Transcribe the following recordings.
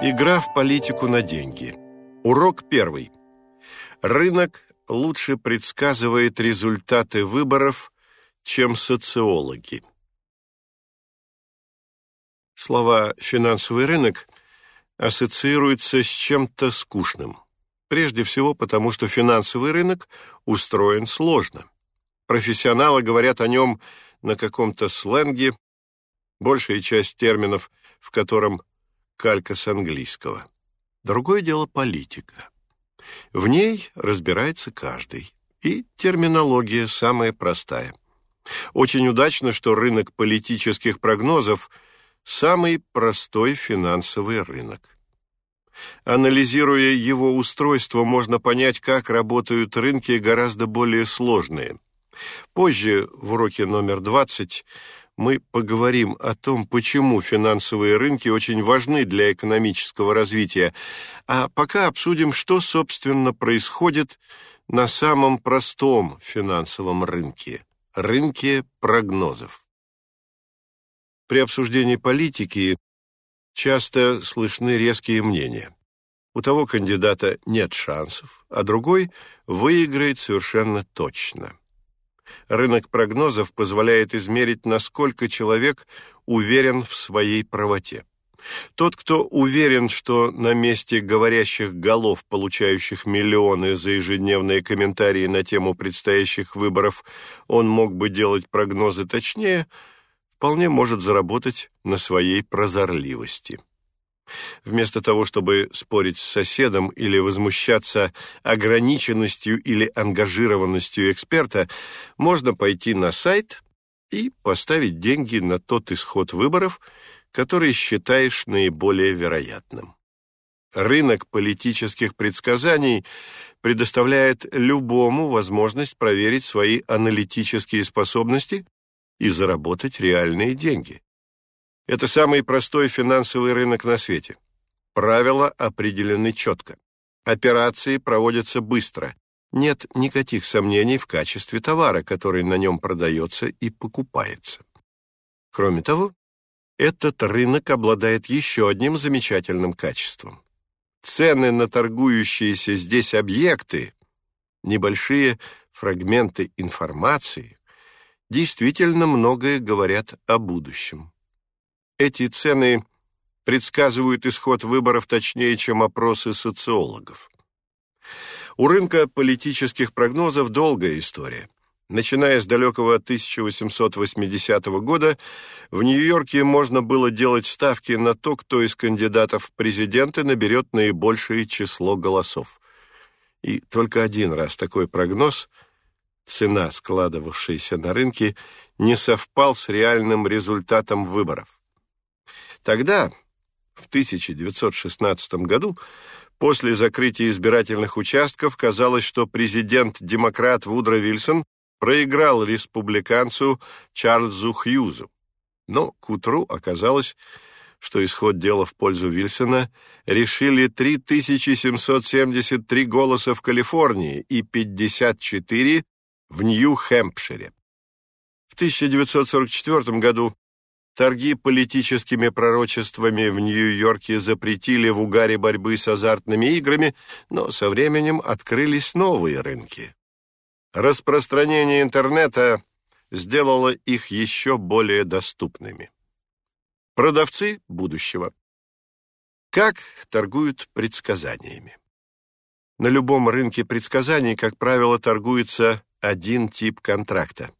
Игра в политику на деньги. Урок первый. Рынок лучше предсказывает результаты выборов, чем социологи. Слова «финансовый рынок» ассоциируются с чем-то скучным. Прежде всего потому, что финансовый рынок устроен сложно. Профессионалы говорят о нем на каком-то сленге, большая часть терминов, в котором калька с английского. Другое дело политика. В ней разбирается каждый. И терминология самая простая. Очень удачно, что рынок политических прогнозов – самый простой финансовый рынок. Анализируя его устройство, можно понять, как работают рынки гораздо более сложные. Позже, в уроке номер 20, мы поговорим о том, почему финансовые рынки очень важны для экономического развития, а пока обсудим, что, собственно, происходит на самом простом финансовом рынке – рынке прогнозов. При обсуждении политики часто слышны резкие мнения. У того кандидата нет шансов, а другой выиграет совершенно точно. Рынок прогнозов позволяет измерить, насколько человек уверен в своей правоте. Тот, кто уверен, что на месте говорящих голов, получающих миллионы за ежедневные комментарии на тему предстоящих выборов, он мог бы делать прогнозы точнее, вполне может заработать на своей прозорливости. Вместо того, чтобы спорить с соседом или возмущаться ограниченностью или ангажированностью эксперта, можно пойти на сайт и поставить деньги на тот исход выборов, который считаешь наиболее вероятным. Рынок политических предсказаний предоставляет любому возможность проверить свои аналитические способности и заработать реальные деньги. Это самый простой финансовый рынок на свете. Правила определены четко. Операции проводятся быстро. Нет никаких сомнений в качестве товара, который на нем продается и покупается. Кроме того, этот рынок обладает еще одним замечательным качеством. Цены на торгующиеся здесь объекты, небольшие фрагменты информации, действительно многое говорят о будущем. Эти цены предсказывают исход выборов точнее, чем опросы социологов. У рынка политических прогнозов долгая история. Начиная с далекого 1880 года, в Нью-Йорке можно было делать ставки на то, кто из кандидатов в президенты наберет наибольшее число голосов. И только один раз такой прогноз, цена, складывавшаяся на рынке, не совпал с реальным результатом выборов. Тогда, в 1916 году, после закрытия избирательных участков, казалось, что президент-демократ Вудро Вильсон проиграл республиканцу Чарльзу Хьюзу. Но к утру оказалось, что исход дела в пользу Вильсона решили 3773 голоса в Калифорнии и 54 в Нью-Хэмпшире. В 1944 году Торги политическими пророчествами в Нью-Йорке запретили в угаре борьбы с азартными играми, но со временем открылись новые рынки. Распространение интернета сделало их еще более доступными. Продавцы будущего. Как торгуют предсказаниями? На любом рынке предсказаний, как правило, торгуется один тип контракта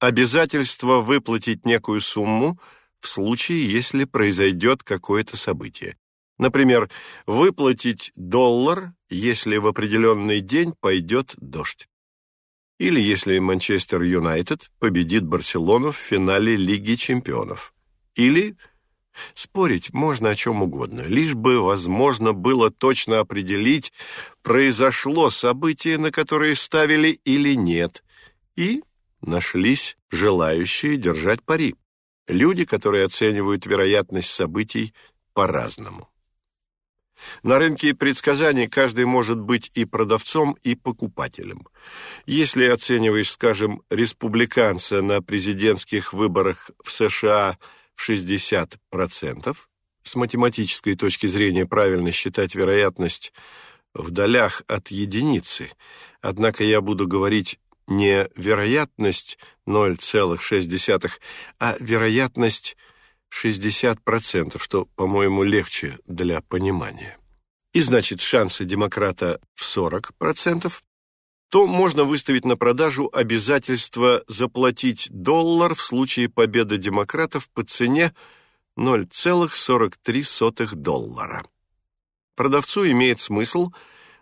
обязательство выплатить некую сумму в случае, если произойдет какое-то событие. Например, выплатить доллар, если в определенный день пойдет дождь. Или если Манчестер Юнайтед победит Барселону в финале Лиги чемпионов. Или спорить можно о чем угодно, лишь бы возможно было точно определить, произошло событие, на которое ставили или нет, и нашлись желающие держать пари. Люди, которые оценивают вероятность событий по-разному. На рынке предсказаний каждый может быть и продавцом, и покупателем. Если оцениваешь, скажем, республиканца на президентских выборах в США в 60%, С математической точки зрения правильно считать вероятность в долях от единицы, однако я буду говорить не вероятность 0,6, а вероятность 60%, что, по-моему, легче для понимания. И значит, шансы демократа в 40%, то можно выставить на продажу обязательство заплатить доллар в случае победы демократов по цене 0,43 доллара. Продавцу имеет смысл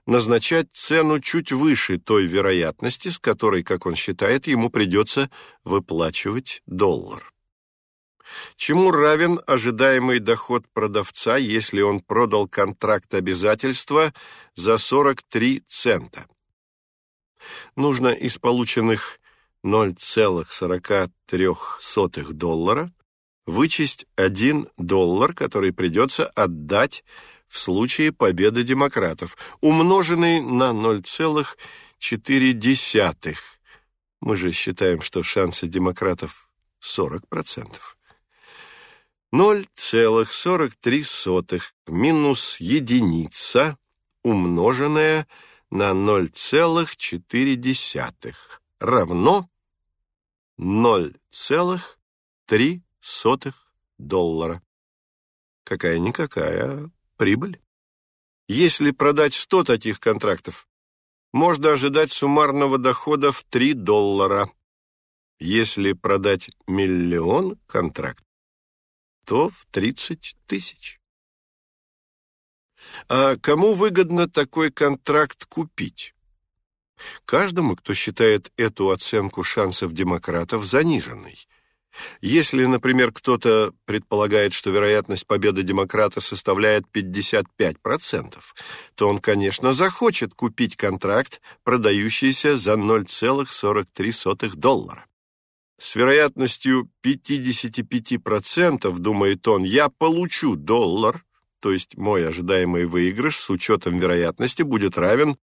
назначать цену чуть выше той вероятности, с которой, как он считает, ему придется выплачивать доллар. Чему равен ожидаемый доход продавца, если он продал контракт обязательства за 43 цента? Нужно из полученных 0,43 доллара вычесть 1 доллар, который придется отдать в случае победы демократов, умноженный на 0,4. Мы же считаем, что шансы демократов 40%. 0,43 минус единица, умноженная на 0,4 равно 0,3 доллара. Какая-никакая прибыль. Если продать 100 таких контрактов, можно ожидать суммарного дохода в 3 доллара. Если продать миллион контрактов, то в 30 тысяч. А кому выгодно такой контракт купить? Каждому, кто считает эту оценку шансов демократов заниженной. Если, например, кто-то предполагает, что вероятность победы демократа составляет 55%, то он, конечно, захочет купить контракт, продающийся за 0,43 доллара. С вероятностью 55%, думает он, я получу доллар, то есть мой ожидаемый выигрыш с учетом вероятности будет равен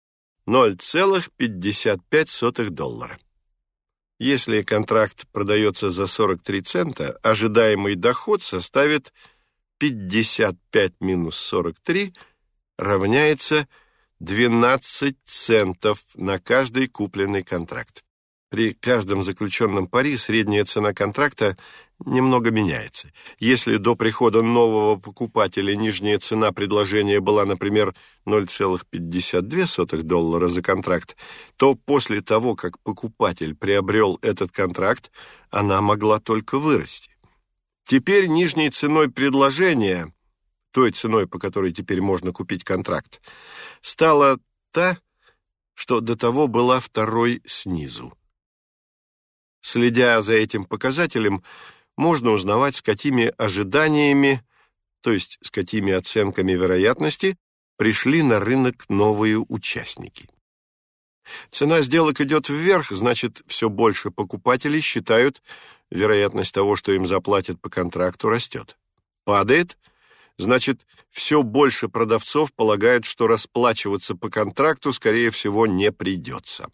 0,55 доллара. Если контракт продается за 43 цента, ожидаемый доход составит 55 минус 43 равняется 12 центов на каждый купленный контракт. При каждом заключенном пари средняя цена контракта немного меняется. Если до прихода нового покупателя нижняя цена предложения была, например, 0,52 доллара за контракт, то после того, как покупатель приобрел этот контракт, она могла только вырасти. Теперь нижней ценой предложения, той ценой, по которой теперь можно купить контракт, стала та, что до того была второй снизу. Следя за этим показателем, можно узнавать, с какими ожиданиями, то есть с какими оценками вероятности, пришли на рынок новые участники. Цена сделок идет вверх, значит, все больше покупателей считают, вероятность того, что им заплатят по контракту, растет. Падает, значит, все больше продавцов полагают, что расплачиваться по контракту, скорее всего, не придется.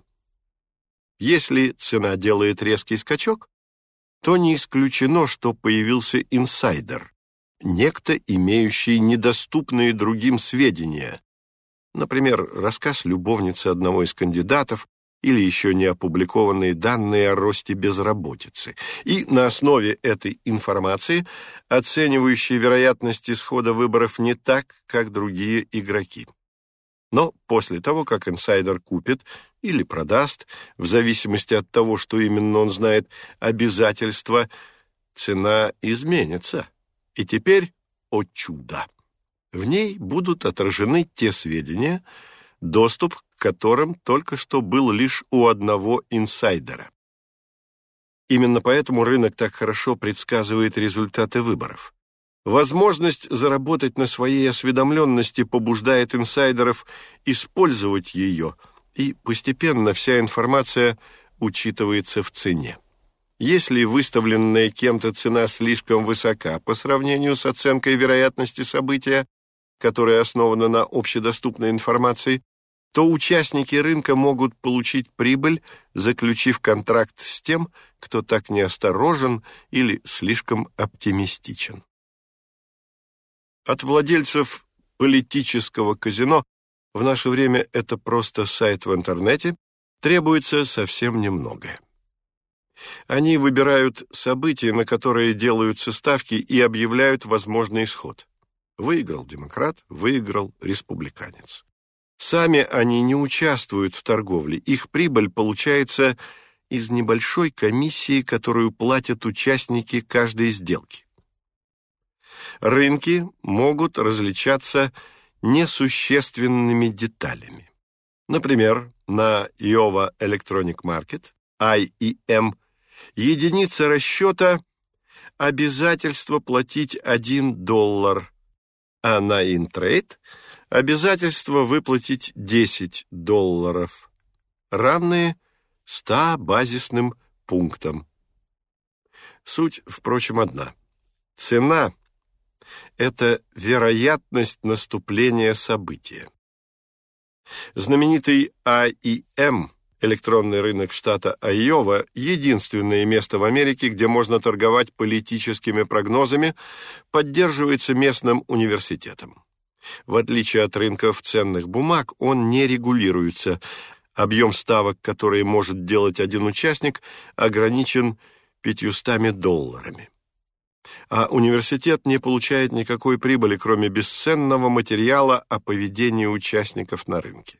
Если цена делает резкий скачок, то не исключено, что появился инсайдер, некто, имеющий недоступные другим сведения, например, рассказ любовницы одного из кандидатов или еще не опубликованные данные о росте безработицы, и на основе этой информации оценивающий вероятность исхода выборов не так, как другие игроки. Но после того, как инсайдер купит или продаст, в зависимости от того, что именно он знает, обязательства, цена изменится. И теперь, о чудо, в ней будут отражены те сведения, доступ к которым только что был лишь у одного инсайдера. Именно поэтому рынок так хорошо предсказывает результаты выборов. Возможность заработать на своей осведомленности побуждает инсайдеров использовать ее, и постепенно вся информация учитывается в цене. Если выставленная кем-то цена слишком высока по сравнению с оценкой вероятности события, которая основана на общедоступной информации, то участники рынка могут получить прибыль, заключив контракт с тем, кто так неосторожен или слишком оптимистичен. От владельцев политического казино в наше время это просто сайт в интернете, требуется совсем немногое. Они выбирают события, на которые делаются ставки и объявляют возможный исход. Выиграл демократ, выиграл республиканец. Сами они не участвуют в торговле, их прибыль получается из небольшой комиссии, которую платят участники каждой сделки. Рынки могут различаться несущественными деталями. Например, на Iowa Electronic Market, IEM, единица расчета – обязательство платить 1 доллар, а на InTrade – обязательство выплатить 10 долларов, равные 100 базисным пунктам. Суть, впрочем, одна. Цена – это вероятность наступления события. Знаменитый AIM, электронный рынок штата Айова, единственное место в Америке, где можно торговать политическими прогнозами, поддерживается местным университетом. В отличие от рынков ценных бумаг, он не регулируется. Объем ставок, которые может делать один участник, ограничен 500 долларами а университет не получает никакой прибыли, кроме бесценного материала о поведении участников на рынке.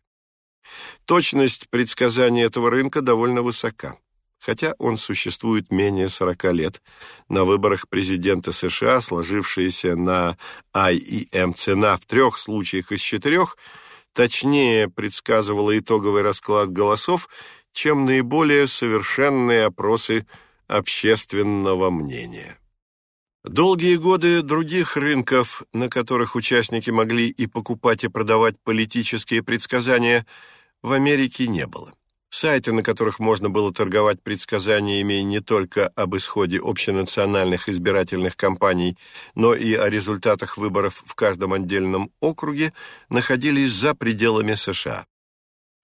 Точность предсказания этого рынка довольно высока, хотя он существует менее 40 лет. На выборах президента США, сложившиеся на IEM цена в трех случаях из четырех, точнее предсказывала итоговый расклад голосов, чем наиболее совершенные опросы общественного мнения. Долгие годы других рынков, на которых участники могли и покупать, и продавать политические предсказания, в Америке не было. Сайты, на которых можно было торговать предсказаниями не только об исходе общенациональных избирательных кампаний, но и о результатах выборов в каждом отдельном округе, находились за пределами США.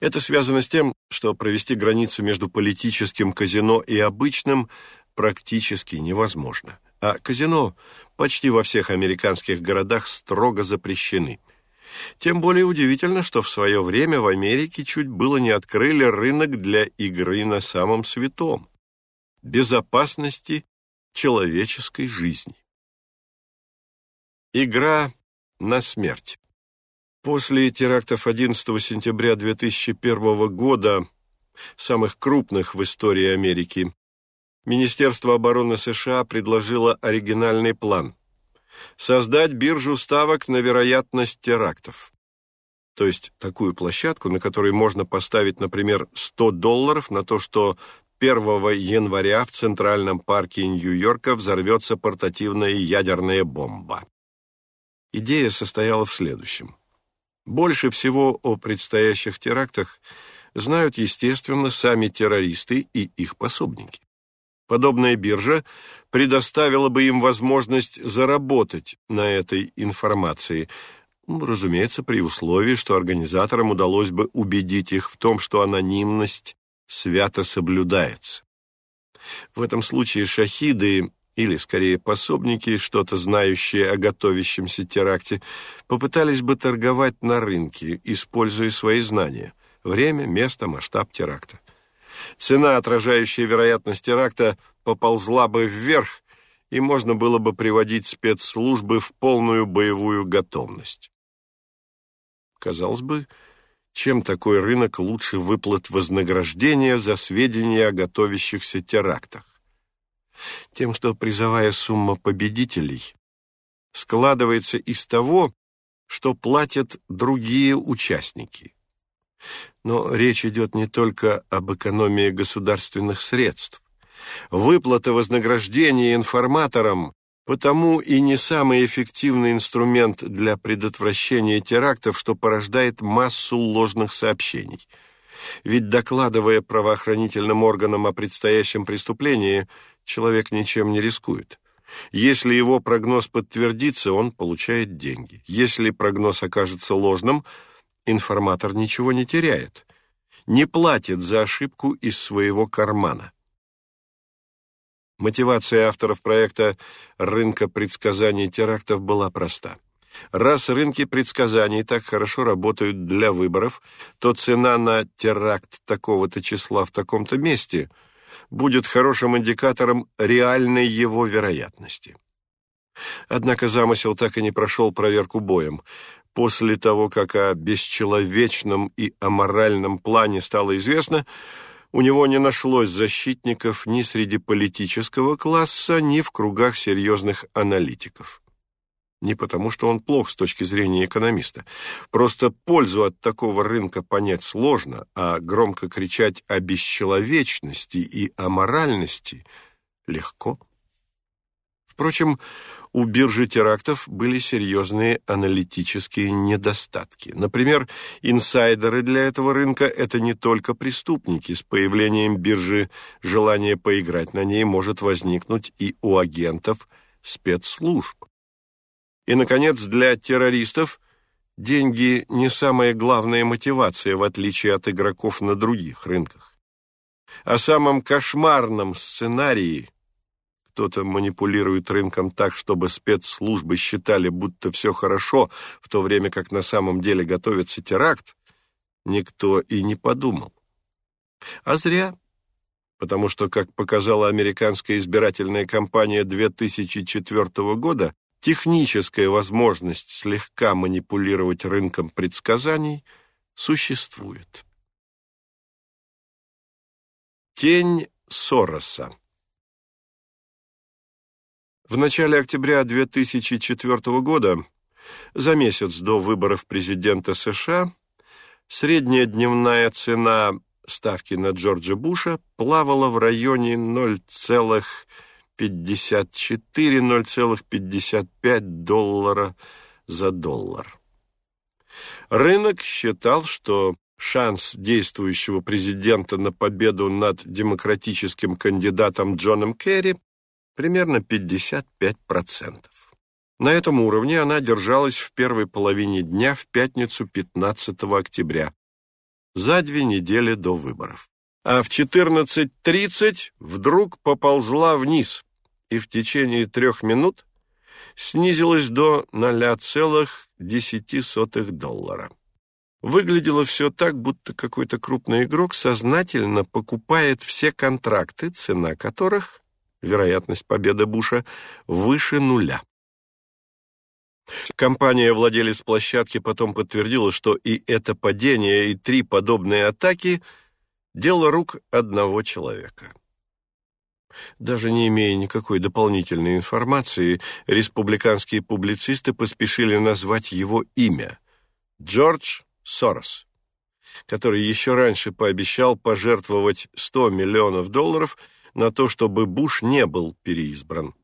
Это связано с тем, что провести границу между политическим казино и обычным практически невозможно а казино почти во всех американских городах строго запрещены. Тем более удивительно, что в свое время в Америке чуть было не открыли рынок для игры на самом святом – безопасности человеческой жизни. Игра на смерть. После терактов 11 сентября 2001 года, самых крупных в истории Америки, Министерство обороны США предложило оригинальный план – создать биржу ставок на вероятность терактов. То есть такую площадку, на которой можно поставить, например, 100 долларов на то, что 1 января в Центральном парке Нью-Йорка взорвется портативная ядерная бомба. Идея состояла в следующем. Больше всего о предстоящих терактах знают, естественно, сами террористы и их пособники. Подобная биржа предоставила бы им возможность заработать на этой информации, ну, разумеется, при условии, что организаторам удалось бы убедить их в том, что анонимность свято соблюдается. В этом случае шахиды, или скорее пособники, что-то знающие о готовящемся теракте, попытались бы торговать на рынке, используя свои знания – время, место, масштаб теракта цена, отражающая вероятность теракта, поползла бы вверх, и можно было бы приводить спецслужбы в полную боевую готовность. Казалось бы, чем такой рынок лучше выплат вознаграждения за сведения о готовящихся терактах? Тем, что призовая сумма победителей складывается из того, что платят другие участники. Но речь идет не только об экономии государственных средств. Выплата вознаграждения информаторам потому и не самый эффективный инструмент для предотвращения терактов, что порождает массу ложных сообщений. Ведь докладывая правоохранительным органам о предстоящем преступлении, человек ничем не рискует. Если его прогноз подтвердится, он получает деньги. Если прогноз окажется ложным – информатор ничего не теряет, не платит за ошибку из своего кармана. Мотивация авторов проекта «Рынка предсказаний терактов» была проста. Раз рынки предсказаний так хорошо работают для выборов, то цена на теракт такого-то числа в таком-то месте будет хорошим индикатором реальной его вероятности. Однако замысел так и не прошел проверку боем. После того, как о бесчеловечном и аморальном плане стало известно, у него не нашлось защитников ни среди политического класса, ни в кругах серьезных аналитиков. Не потому, что он плох с точки зрения экономиста. Просто пользу от такого рынка понять сложно, а громко кричать о бесчеловечности и аморальности легко. Впрочем, у биржи терактов были серьезные аналитические недостатки. Например, инсайдеры для этого рынка – это не только преступники. С появлением биржи желание поиграть на ней может возникнуть и у агентов спецслужб. И, наконец, для террористов деньги не самая главная мотивация, в отличие от игроков на других рынках. О самом кошмарном сценарии кто-то манипулирует рынком так, чтобы спецслужбы считали, будто все хорошо, в то время как на самом деле готовится теракт, никто и не подумал. А зря, потому что, как показала американская избирательная кампания 2004 года, техническая возможность слегка манипулировать рынком предсказаний существует. Тень Сороса в начале октября 2004 года, за месяц до выборов президента США, средняя дневная цена ставки на Джорджа Буша плавала в районе 0,54-0,55 доллара за доллар. Рынок считал, что шанс действующего президента на победу над демократическим кандидатом Джоном Керри примерно 55%. На этом уровне она держалась в первой половине дня в пятницу 15 октября, за две недели до выборов. А в 14.30 вдруг поползла вниз и в течение трех минут снизилась до 0,10 доллара. Выглядело все так, будто какой-то крупный игрок сознательно покупает все контракты, цена которых вероятность победы Буша выше нуля. Компания-владелец площадки потом подтвердила, что и это падение, и три подобные атаки – дело рук одного человека. Даже не имея никакой дополнительной информации, республиканские публицисты поспешили назвать его имя – Джордж Сорос, который еще раньше пообещал пожертвовать 100 миллионов долларов – на то, чтобы Буш не был переизбран.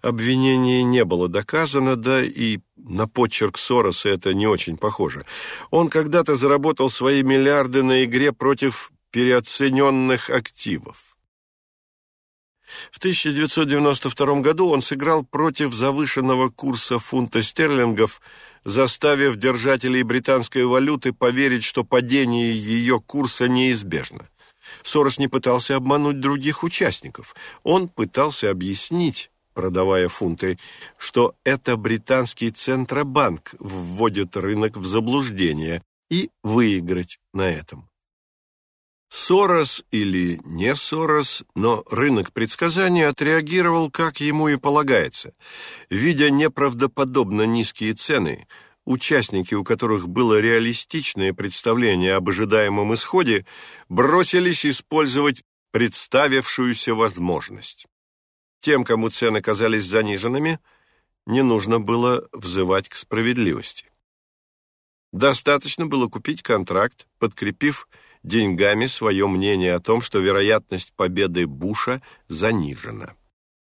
Обвинение не было доказано, да и на почерк Сороса это не очень похоже. Он когда-то заработал свои миллиарды на игре против переоцененных активов. В 1992 году он сыграл против завышенного курса фунта стерлингов, заставив держателей британской валюты поверить, что падение ее курса неизбежно. Сорос не пытался обмануть других участников. Он пытался объяснить, продавая фунты, что это британский Центробанк вводит рынок в заблуждение и выиграть на этом. Сорос или не Сорос, но рынок предсказаний отреагировал, как ему и полагается. Видя неправдоподобно низкие цены – Участники, у которых было реалистичное представление об ожидаемом исходе, бросились использовать представившуюся возможность. Тем, кому цены казались заниженными, не нужно было взывать к справедливости. Достаточно было купить контракт, подкрепив деньгами свое мнение о том, что вероятность победы Буша занижена.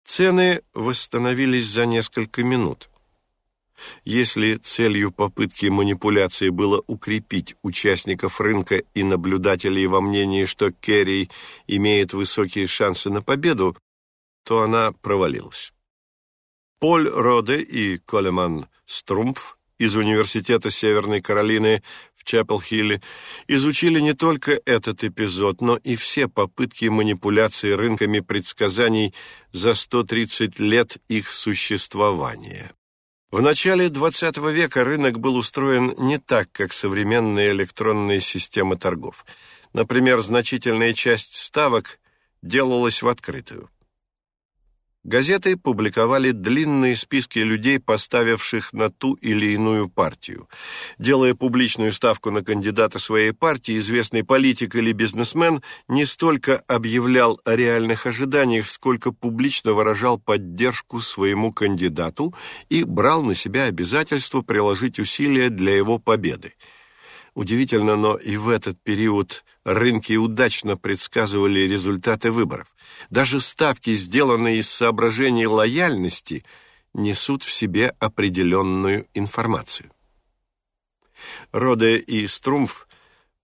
Цены восстановились за несколько минут. Если целью попытки манипуляции было укрепить участников рынка и наблюдателей во мнении, что Керри имеет высокие шансы на победу, то она провалилась. Поль Роде и Колеман Струмпф из Университета Северной Каролины в Чапел-Хилле изучили не только этот эпизод, но и все попытки манипуляции рынками предсказаний за 130 лет их существования. В начале XX века рынок был устроен не так, как современные электронные системы торгов. Например, значительная часть ставок делалась в открытую. Газеты публиковали длинные списки людей, поставивших на ту или иную партию. Делая публичную ставку на кандидата своей партии, известный политик или бизнесмен не столько объявлял о реальных ожиданиях, сколько публично выражал поддержку своему кандидату и брал на себя обязательство приложить усилия для его победы. Удивительно, но и в этот период рынки удачно предсказывали результаты выборов. Даже ставки, сделанные из соображений лояльности, несут в себе определенную информацию. Роде и Струмф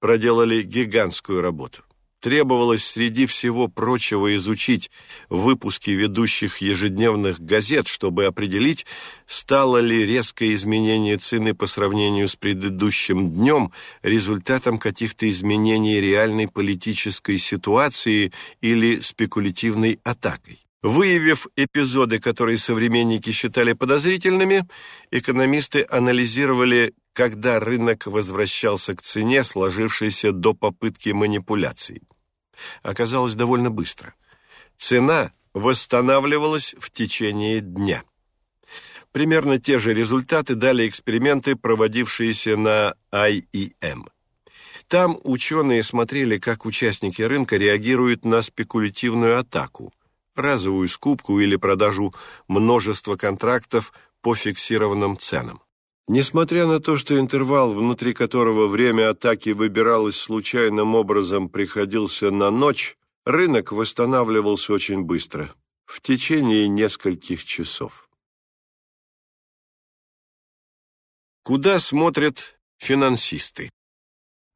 проделали гигантскую работу требовалось среди всего прочего изучить выпуски ведущих ежедневных газет, чтобы определить, стало ли резкое изменение цены по сравнению с предыдущим днем результатом каких-то изменений реальной политической ситуации или спекулятивной атакой. Выявив эпизоды, которые современники считали подозрительными, экономисты анализировали, когда рынок возвращался к цене, сложившейся до попытки манипуляций оказалось довольно быстро. Цена восстанавливалась в течение дня. Примерно те же результаты дали эксперименты, проводившиеся на IEM. Там ученые смотрели, как участники рынка реагируют на спекулятивную атаку, разовую скупку или продажу множества контрактов по фиксированным ценам. Несмотря на то, что интервал, внутри которого время атаки выбиралось случайным образом, приходился на ночь, рынок восстанавливался очень быстро, в течение нескольких часов. Куда смотрят финансисты?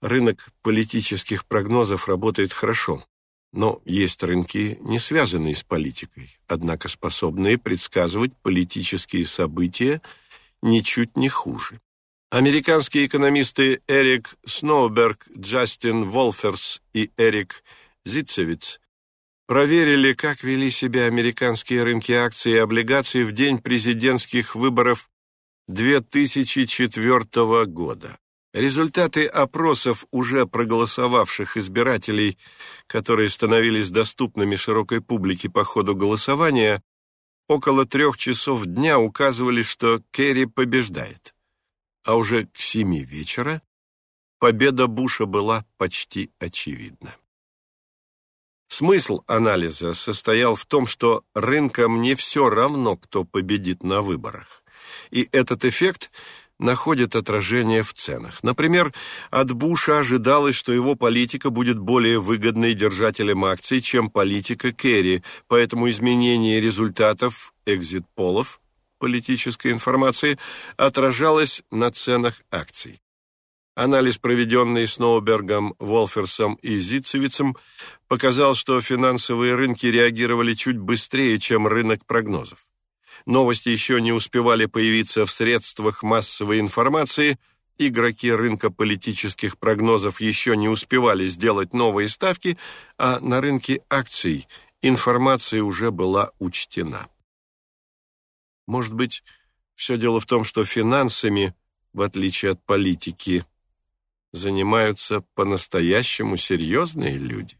Рынок политических прогнозов работает хорошо, но есть рынки, не связанные с политикой, однако способные предсказывать политические события – ничуть не хуже. Американские экономисты Эрик Сноуберг, Джастин Волферс и Эрик Зитцевиц проверили, как вели себя американские рынки акций и облигаций в день президентских выборов 2004 года. Результаты опросов уже проголосовавших избирателей, которые становились доступными широкой публике по ходу голосования, около трех часов дня указывали, что Керри побеждает. А уже к семи вечера победа Буша была почти очевидна. Смысл анализа состоял в том, что рынкам не все равно, кто победит на выборах. И этот эффект находит отражение в ценах. Например, от Буша ожидалось, что его политика будет более выгодной держателям акций, чем политика Керри, поэтому изменение результатов экзит-полов политической информации отражалось на ценах акций. Анализ, проведенный Сноубергом, Волферсом и Зицевицем, показал, что финансовые рынки реагировали чуть быстрее, чем рынок прогнозов. Новости еще не успевали появиться в средствах массовой информации, игроки рынка политических прогнозов еще не успевали сделать новые ставки, а на рынке акций информация уже была учтена. Может быть, все дело в том, что финансами, в отличие от политики, занимаются по-настоящему серьезные люди?